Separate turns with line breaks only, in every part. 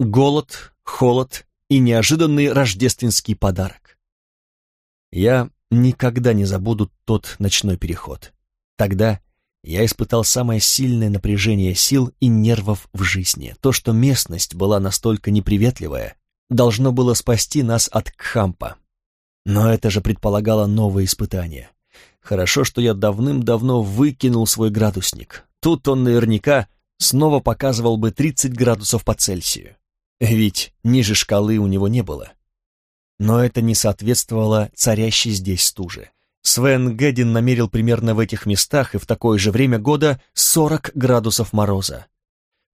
голод, холод и неожиданный рождественский подарок. Я никогда не забуду тот ночной переход. Тогда я испытал самое сильное напряжение сил и нервов в жизни. То, что местность была настолько неприветливая, должно было спасти нас от Кхампа. Но это же предполагало новые испытания. Хорошо, что я давным-давно выкинул свой градусник. Тут он наверняка снова показывал бы 30 градусов по Цельсию. Ведь ниже шкалы у него не было. Но это не соответствовало царящей здесь стуже. Свен Гэддин намерил примерно в этих местах и в такое же время года 40 градусов мороза.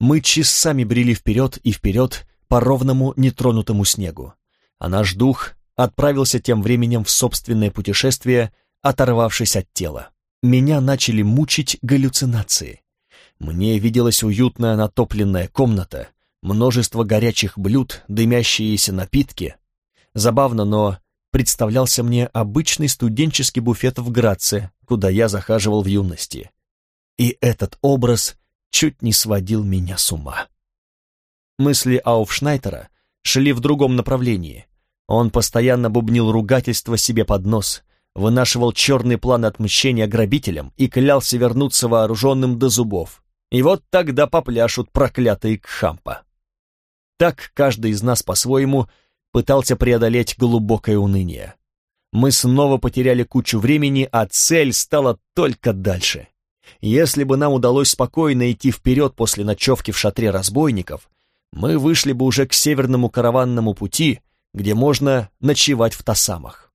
Мы часами брели вперед и вперед по ровному нетронутому снегу, а наш дух отправился тем временем в собственное путешествие, оторвавшись от тела. Меня начали мучить галлюцинации. Мне виделась уютная натопленная комната, множество горячих блюд, дымящиеся напитки. Забавно, но представлялся мне обычный студенческий буфет в Граце, куда я захаживал в юности. И этот образ чуть не сводил меня с ума. Мысли Ауфшнайтера шли в другом направлении. Он постоянно бубнил ругательство себе под нос, вынашивал черный план отмщения грабителям и клялся вернуться вооруженным до зубов. И вот тогда попляшут проклятые Кхампа. Так каждый из нас по-своему пытался преодолеть глубокое уныние. Мы снова потеряли кучу времени, а цель стала только дальше. Если бы нам удалось спокойно идти вперед после ночевки в шатре разбойников, мы вышли бы уже к северному караванному пути, где можно ночевать в Тасамах.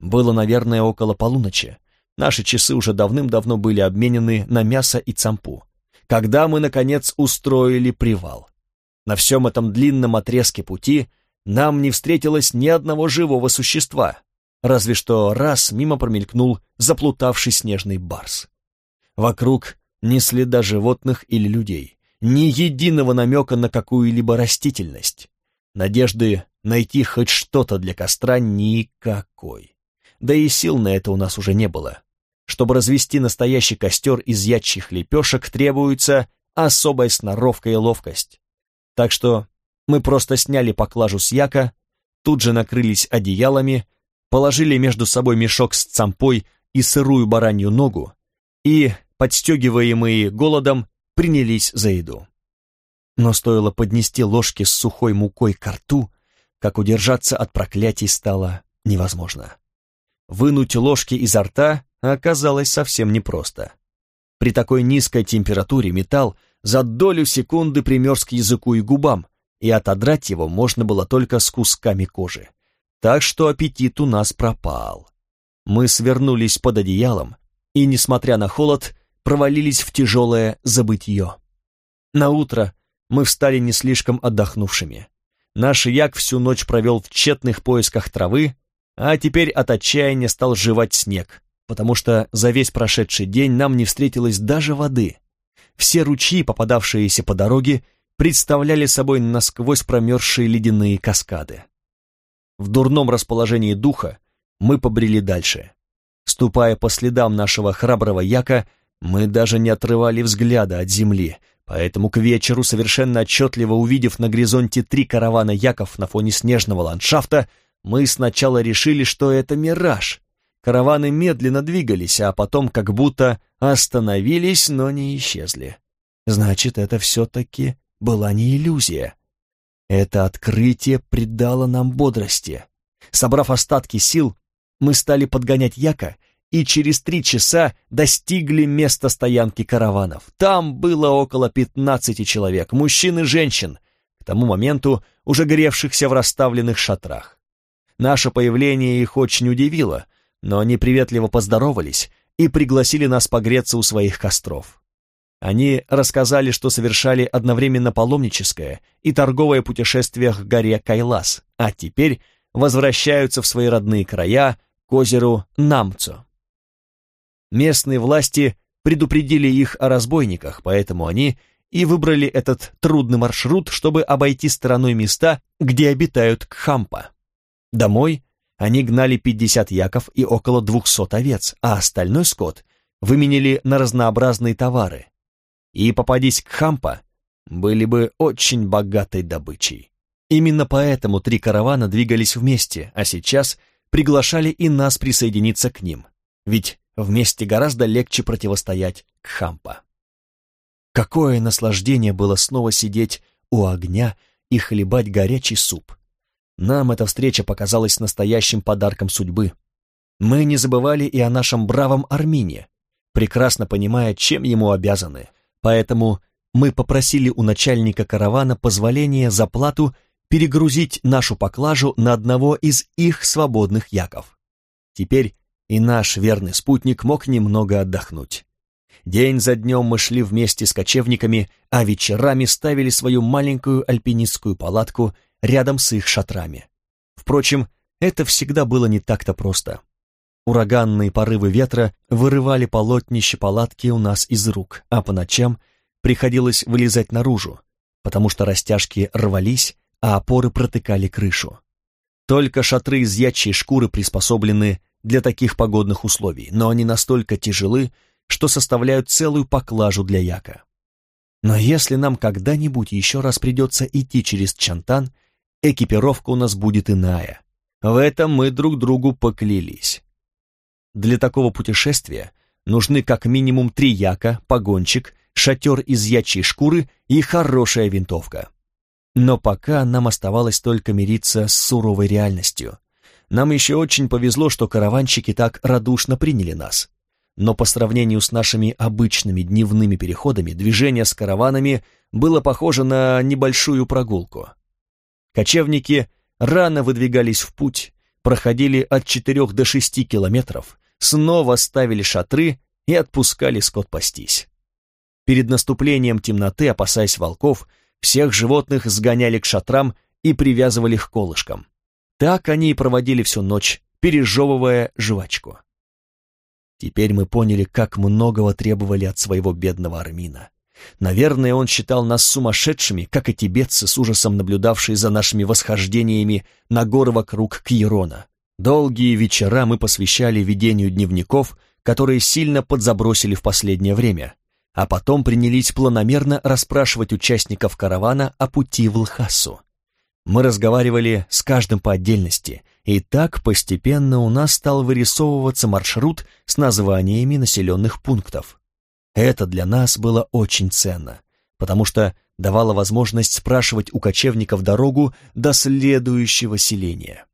Было, наверное, около полуночи. Наши часы уже давным-давно были обменены на мясо и цампу. Когда мы, наконец, устроили привал. На всем этом длинном отрезке пути нам не встретилось ни одного живого существа, разве что раз мимо промелькнул заплутавший снежный барс. Вокруг ни следа животных или людей, ни единого намека на какую-либо растительность. Надежды найти хоть что-то для костра никакой. Да и сил на это у нас уже не было. Чтобы развести настоящий костер из ячьих лепешек, требуется особая сноровка и ловкость. Так что мы просто сняли поклажу с яка, тут же накрылись одеялами, положили между собой мешок с цампой и сырую баранью ногу и, подстегиваемые голодом, принялись за еду. Но стоило поднести ложки с сухой мукой к рту, как удержаться от проклятий стало невозможно. Вынуть ложки изо рта оказалось совсем непросто. При такой низкой температуре металл за долю секунды примерз к языку и губам, и отодрать его можно было только с кусками кожи. Так что аппетит у нас пропал. Мы свернулись под одеялом и, несмотря на холод, провалились в тяжелое забытье. На утро мы встали не слишком отдохнувшими. Наш як всю ночь провел в тщетных поисках травы, а теперь от отчаяния стал жевать снег, потому что за весь прошедший день нам не встретилось даже воды. Все ручьи, попадавшиеся по дороге, представляли собой насквозь промерзшие ледяные каскады. В дурном расположении духа мы побрели дальше. Ступая по следам нашего храброго яка, мы даже не отрывали взгляда от земли, поэтому к вечеру, совершенно отчетливо увидев на горизонте три каравана яков на фоне снежного ландшафта, мы сначала решили, что это мираж. Караваны медленно двигались, а потом как будто остановились, но не исчезли. Значит, это все-таки была не иллюзия. Это открытие придало нам бодрости. Собрав остатки сил, мы стали подгонять яка и через три часа достигли места стоянки караванов. Там было около пятнадцати человек, мужчин и женщин, к тому моменту уже гревшихся в расставленных шатрах. Наше появление их очень удивило, но они приветливо поздоровались и пригласили нас погреться у своих костров. Они рассказали, что совершали одновременно паломническое и торговое путешествие к горе Кайлас, а теперь возвращаются в свои родные края к озеру Намцо. Местные власти предупредили их о разбойниках, поэтому они и выбрали этот трудный маршрут, чтобы обойти стороной места, где обитают Кхампа. Домой они гнали 50 яков и около 200 овец, а остальной скот выменили на разнообразные товары. И попадись к Хампа, были бы очень богатой добычей. Именно поэтому три каравана двигались вместе, а сейчас приглашали и нас присоединиться к ним, ведь вместе гораздо легче противостоять Кхампа. Какое наслаждение было снова сидеть у огня и хлебать горячий суп. Нам эта встреча показалась настоящим подарком судьбы. Мы не забывали и о нашем бравом Армине, прекрасно понимая, чем ему обязаны, поэтому мы попросили у начальника каравана позволения за плату перегрузить нашу поклажу на одного из их свободных яков. Теперь и наш верный спутник мог немного отдохнуть. День за днем мы шли вместе с кочевниками, а вечерами ставили свою маленькую альпинистскую палатку рядом с их шатрами. Впрочем, это всегда было не так-то просто. Ураганные порывы ветра вырывали полотнище палатки у нас из рук, а по ночам приходилось вылезать наружу, потому что растяжки рвались, а опоры протыкали крышу. Только шатры из ячьей шкуры приспособлены для таких погодных условий, но они настолько тяжелы, что составляют целую поклажу для яка. Но если нам когда-нибудь еще раз придется идти через Чантан, экипировка у нас будет иная. В этом мы друг другу поклялись. Для такого путешествия нужны как минимум три яка, погончик, шатер из ячьей шкуры и хорошая винтовка. Но пока нам оставалось только мириться с суровой реальностью. Нам еще очень повезло, что караванщики так радушно приняли нас но по сравнению с нашими обычными дневными переходами движение с караванами было похоже на небольшую прогулку. Кочевники рано выдвигались в путь, проходили от 4 до 6 километров, снова ставили шатры и отпускали скот пастись. Перед наступлением темноты, опасаясь волков, всех животных сгоняли к шатрам и привязывали к колышкам. Так они и проводили всю ночь, пережевывая жвачку. Теперь мы поняли, как многого требовали от своего бедного Армина. Наверное, он считал нас сумасшедшими, как и тибетцы, с ужасом наблюдавшие за нашими восхождениями на горы вокруг Кьерона. Долгие вечера мы посвящали ведению дневников, которые сильно подзабросили в последнее время, а потом принялись планомерно расспрашивать участников каравана о пути в Лхасу. Мы разговаривали с каждым по отдельности, и так постепенно у нас стал вырисовываться маршрут с названиями населенных пунктов. Это для нас было очень ценно, потому что давало возможность спрашивать у кочевников дорогу до следующего селения.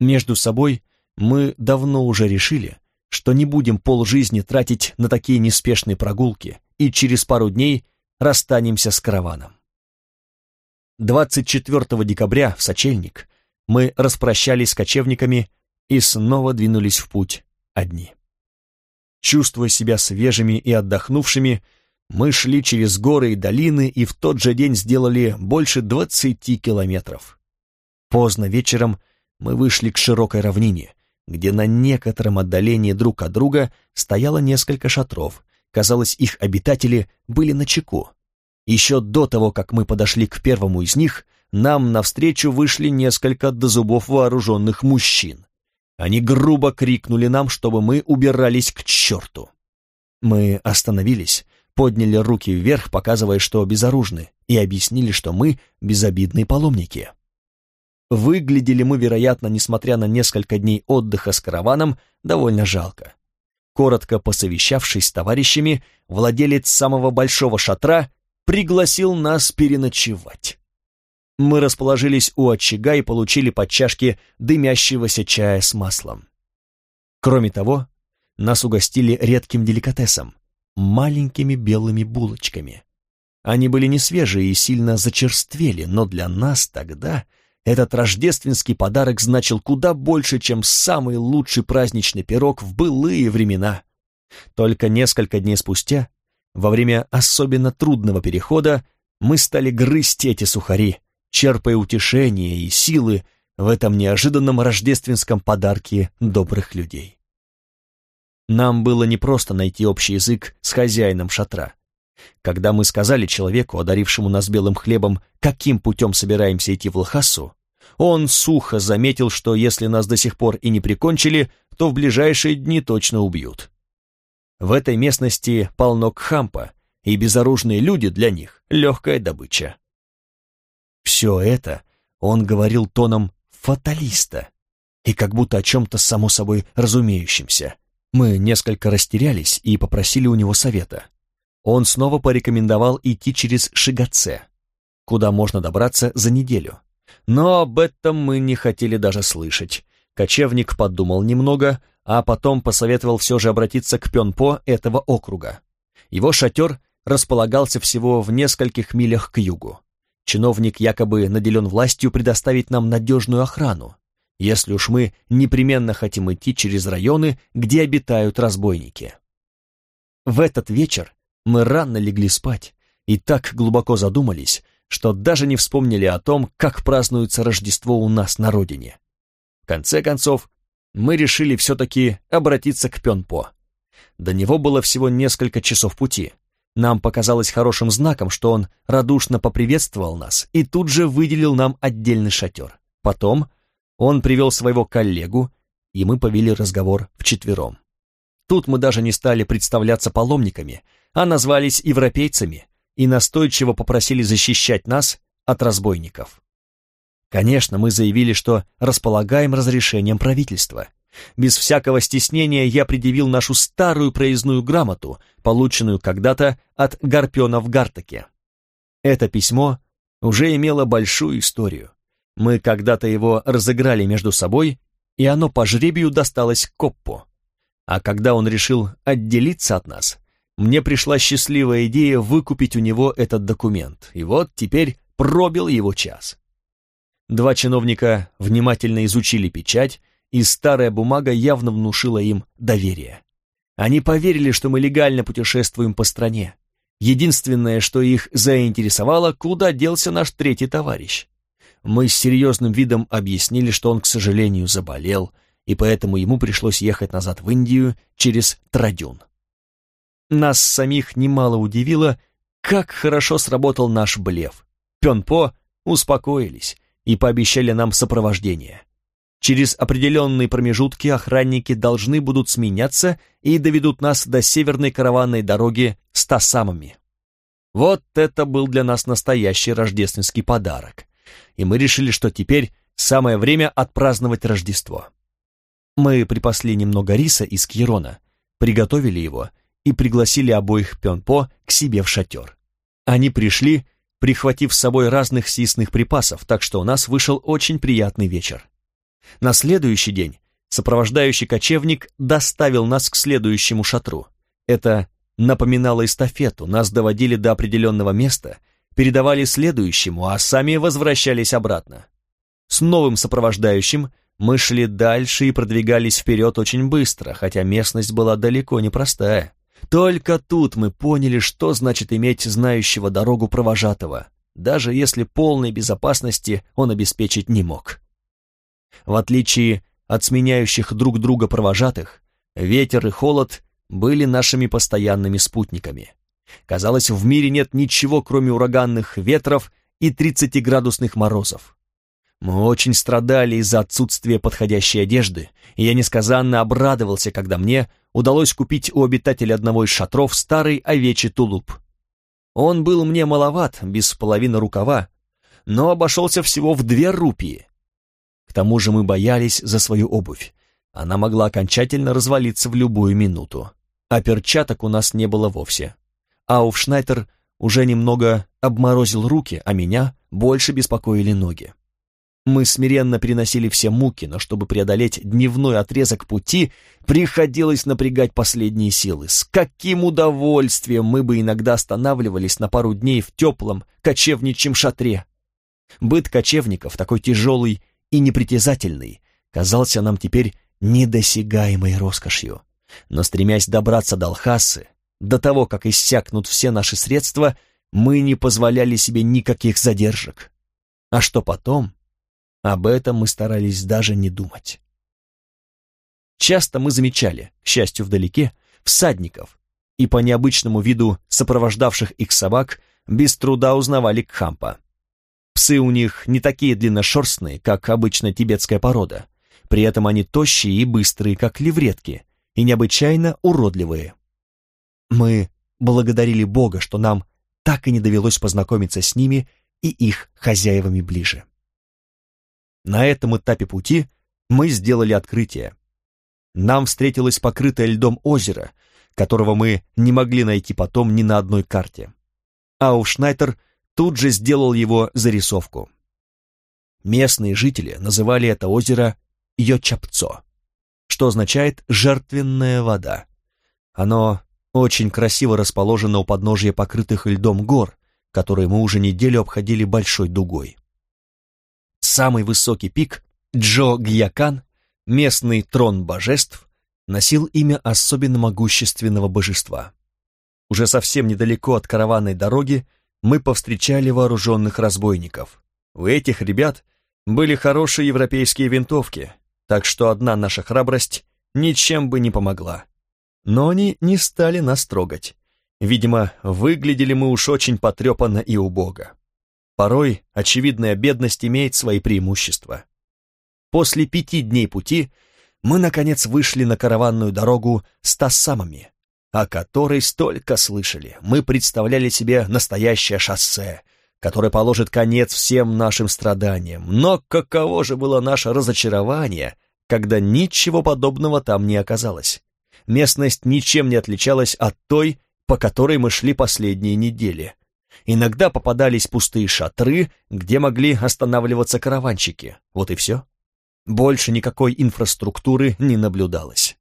Между собой мы давно уже решили, что не будем полжизни тратить на такие неспешные прогулки и через пару дней расстанемся с караваном. 24 декабря в Сочельник мы распрощались с кочевниками и снова двинулись в путь одни. Чувствуя себя свежими и отдохнувшими, мы шли через горы и долины и в тот же день сделали больше 20 километров. Поздно вечером мы вышли к широкой равнине, где на некотором отдалении друг от друга стояло несколько шатров. Казалось, их обитатели были на чеку. Еще до того, как мы подошли к первому из них, нам навстречу вышли несколько до зубов вооруженных мужчин. Они грубо крикнули нам, чтобы мы убирались к черту. Мы остановились, подняли руки вверх, показывая, что безоружны, и объяснили, что мы безобидные паломники. Выглядели мы, вероятно, несмотря на несколько дней отдыха с караваном, довольно жалко. Коротко посовещавшись с товарищами, владелец самого большого шатра пригласил нас переночевать. Мы расположились у очага и получили по чашке дымящегося чая с маслом. Кроме того, нас угостили редким деликатесом — маленькими белыми булочками. Они были не свежие и сильно зачерствели, но для нас тогда этот рождественский подарок значил куда больше, чем самый лучший праздничный пирог в былые времена. Только несколько дней спустя во время особенно трудного перехода мы стали грызть эти сухари, черпая утешение и силы в этом неожиданном рождественском подарке добрых людей. Нам было непросто найти общий язык с хозяином шатра. Когда мы сказали человеку, одарившему нас белым хлебом, каким путем собираемся идти в Лхасу, он сухо заметил, что если нас до сих пор и не прикончили, то в ближайшие дни точно убьют. В этой местности полно кхампа, и безоружные люди для них — легкая добыча. Все это он говорил тоном фаталиста и как будто о чем-то само собой разумеющемся. Мы несколько растерялись и попросили у него совета. Он снова порекомендовал идти через Шигаце, куда можно добраться за неделю. Но об этом мы не хотели даже слышать. Кочевник подумал немного, а потом посоветовал все же обратиться к Пенпо этого округа. Его шатер располагался всего в нескольких милях к югу. Чиновник якобы наделен властью предоставить нам надежную охрану, если уж мы непременно хотим идти через районы, где обитают разбойники. В этот вечер мы рано легли спать и так глубоко задумались, что даже не вспомнили о том, как празднуется Рождество у нас на родине. В конце концов, мы решили все-таки обратиться к Пенпо. До него было всего несколько часов пути, нам показалось хорошим знаком, что он радушно поприветствовал нас и тут же выделил нам отдельный шатер. Потом он привел своего коллегу, и мы повели разговор вчетвером. Тут мы даже не стали представляться паломниками, а назвались европейцами и настойчиво попросили защищать нас от разбойников. Конечно, мы заявили, что располагаем разрешением правительства, без всякого стеснения я предъявил нашу старую проездную грамоту, полученную когда-то от Гарпена в Гартаке. Это письмо уже имело большую историю. Мы когда-то его разыграли между собой, и оно по жребию досталось Коппу. А когда он решил отделиться от нас, мне пришла счастливая идея выкупить у него этот документ, и вот теперь пробил его час. Два чиновника внимательно изучили печать, и старая бумага явно внушила им доверие. Они поверили, что мы легально путешествуем по стране. Единственное, что их заинтересовало, куда делся наш третий товарищ. Мы с серьезным видом объяснили, что он, к сожалению, заболел, и поэтому ему пришлось ехать назад в Индию через Традюн. Нас самих немало удивило, как хорошо сработал наш блеф. Пенпо успокоились и пообещали нам сопровождение. Через определенные промежутки охранники должны будут сменяться и доведут нас до северной караванной дороги с Тасамами. Вот это был для нас настоящий рождественский подарок. И мы решили, что теперь самое время отпраздновать Рождество. Мы припасли немного риса из Кьерона, приготовили его и пригласили обоих Пенпо к себе в шатер. Они пришли, прихватив с собой разных съестных припасов, так что у нас вышел очень приятный вечер. На следующий день сопровождающий кочевник доставил нас к следующему шатру. Это напоминало эстафету, нас доводили до определенного места, передавали следующему, а сами возвращались обратно. С новым сопровождающим мы шли дальше и продвигались вперед очень быстро, хотя местность была далеко не простая. Только тут мы поняли, что значит иметь знающего дорогу провожатого, даже если полной безопасности он обеспечить не мог. В отличие от сменяющих друг друга провожатых, ветер и холод были нашими постоянными спутниками. Казалось, в мире нет ничего, кроме ураганных ветров и 30-градусных морозов. Мы очень страдали из-за отсутствия подходящей одежды, и я несказанно обрадовался, когда мне удалось купить у обитателя одного из шатров старый овечий тулуп. Он был мне маловат, без половины рукава, но обошелся всего в две рупии, к тому же мы боялись за свою обувь. Она могла окончательно развалиться в любую минуту. А перчаток у нас не было вовсе. Ауфшнайтер уже немного обморозил руки, а меня больше беспокоили ноги. Мы смиренно переносили все муки, но чтобы преодолеть дневной отрезок пути, приходилось напрягать последние силы. С каким удовольствием мы бы иногда останавливались на пару дней в теплом кочевничьем шатре. Быт кочевников такой тяжелый и непритязательный, казался нам теперь недосягаемой роскошью. Но стремясь добраться до Алхасы, до того, как иссякнут все наши средства, мы не позволяли себе никаких задержек. А что потом? Об этом мы старались даже не думать. Часто мы замечали, к счастью вдалеке, всадников, и по необычному виду сопровождавших их собак без труда узнавали Кхампа. Псы у них не такие длинношерстные, как обычно тибетская порода. При этом они тощие и быстрые, как левретки, и необычайно уродливые. Мы благодарили Бога, что нам так и не довелось познакомиться с ними и их хозяевами ближе. На этом этапе пути мы сделали открытие. Нам встретилось покрытое льдом озеро, которого мы не могли найти потом ни на одной карте. Ауфшнайтер тут же сделал его зарисовку. Местные жители называли это озеро Йочапцо, что означает «жертвенная вода». Оно очень красиво расположено у подножия покрытых льдом гор, которые мы уже неделю обходили большой дугой. Самый высокий пик, Джо Гьякан, местный трон божеств, носил имя особенно могущественного божества. Уже совсем недалеко от караванной дороги мы повстречали вооруженных разбойников. У этих ребят были хорошие европейские винтовки, так что одна наша храбрость ничем бы не помогла. Но они не стали нас трогать. Видимо, выглядели мы уж очень потрепанно и убого. Порой очевидная бедность имеет свои преимущества. После пяти дней пути мы, наконец, вышли на караванную дорогу с Тассамами, о которой столько слышали. Мы представляли себе настоящее шоссе, которое положит конец всем нашим страданиям. Но каково же было наше разочарование, когда ничего подобного там не оказалось. Местность ничем не отличалась от той, по которой мы шли последние недели. Иногда попадались пустые шатры, где могли останавливаться караванщики. Вот и все. Больше никакой инфраструктуры не наблюдалось.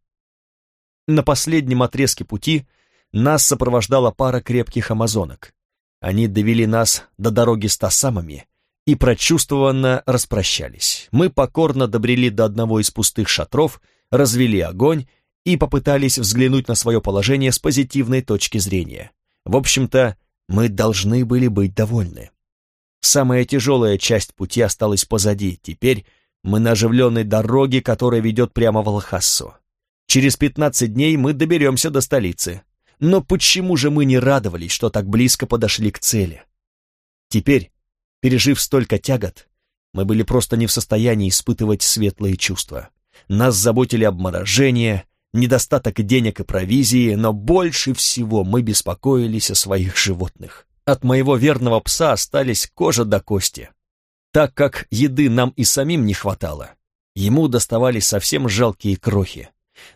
На последнем отрезке пути нас сопровождала пара крепких амазонок. Они довели нас до дороги с тасамами и прочувствованно распрощались. Мы покорно добрели до одного из пустых шатров, развели огонь и попытались взглянуть на свое положение с позитивной точки зрения. В общем-то, мы должны были быть довольны. Самая тяжелая часть пути осталась позади, теперь мы на оживленной дороге, которая ведет прямо в Алхассу. Через пятнадцать дней мы доберемся до столицы. Но почему же мы не радовались, что так близко подошли к цели? Теперь, пережив столько тягот, мы были просто не в состоянии испытывать светлые чувства. Нас заботили обморожение, недостаток денег и провизии, но больше всего мы беспокоились о своих животных. От моего верного пса остались кожа до кости. Так как еды нам и самим не хватало, ему доставались совсем жалкие крохи.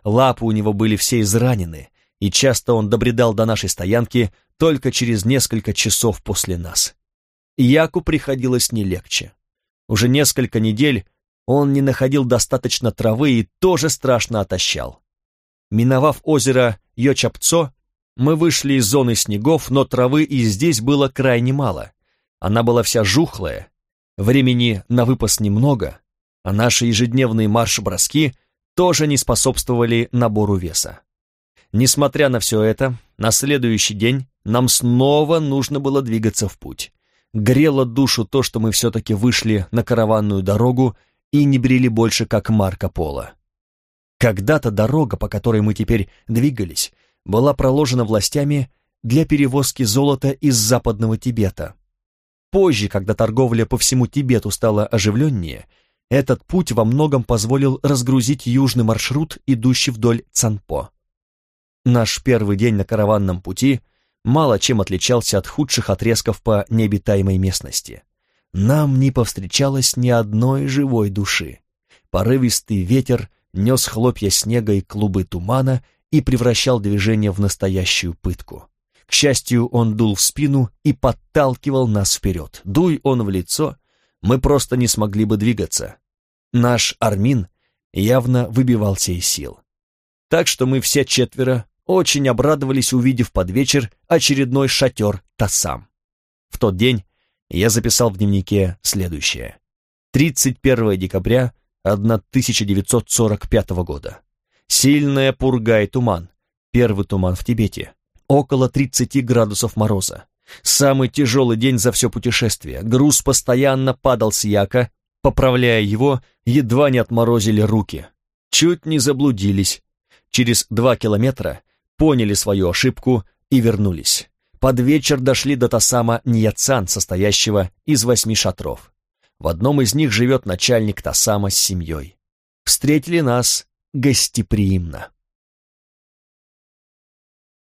Лапы у него были все изранены, и часто он добредал до нашей стоянки только через несколько часов после нас. Яку приходилось не легче. Уже несколько недель он не находил достаточно травы и тоже страшно отощал. Миновав озеро Йочапцо, мы вышли из зоны снегов, но травы и здесь было крайне мало. Она была вся жухлая, Времени на выпас немного, а наши ежедневные марш-броски тоже не способствовали набору веса. Несмотря на все это, на следующий день нам снова нужно было двигаться в путь. Грело душу то, что мы все-таки вышли на караванную дорогу и не брели больше, как Марко Поло. Когда-то дорога, по которой мы теперь двигались, была проложена властями для перевозки золота из западного Тибета, Позже, когда торговля по всему Тибету стала оживленнее, этот путь во многом позволил разгрузить южный маршрут, идущий вдоль Цанпо. Наш первый день на караванном пути мало чем отличался от худших отрезков по необитаемой местности. Нам не повстречалось ни одной живой души. Порывистый ветер нес хлопья снега и клубы тумана и превращал движение в настоящую пытку. К счастью, он дул в спину и подталкивал нас вперед. Дуй он в лицо, мы просто не смогли бы двигаться. Наш Армин явно выбивался из сил. Так что мы все четверо очень обрадовались, увидев под вечер очередной шатер Тассам. В тот день я записал в дневнике следующее. 31 декабря 1945 года. Сильная пурга и туман. Первый туман в Тибете около 30 градусов мороза. Самый тяжелый день за все путешествие. Груз постоянно падал с яка, поправляя его, едва не отморозили руки. Чуть не заблудились. Через два километра поняли свою ошибку и вернулись. Под вечер дошли до Тасама Ньяцан, состоящего из восьми шатров. В одном из них живет начальник Тасама с семьей. Встретили нас гостеприимно.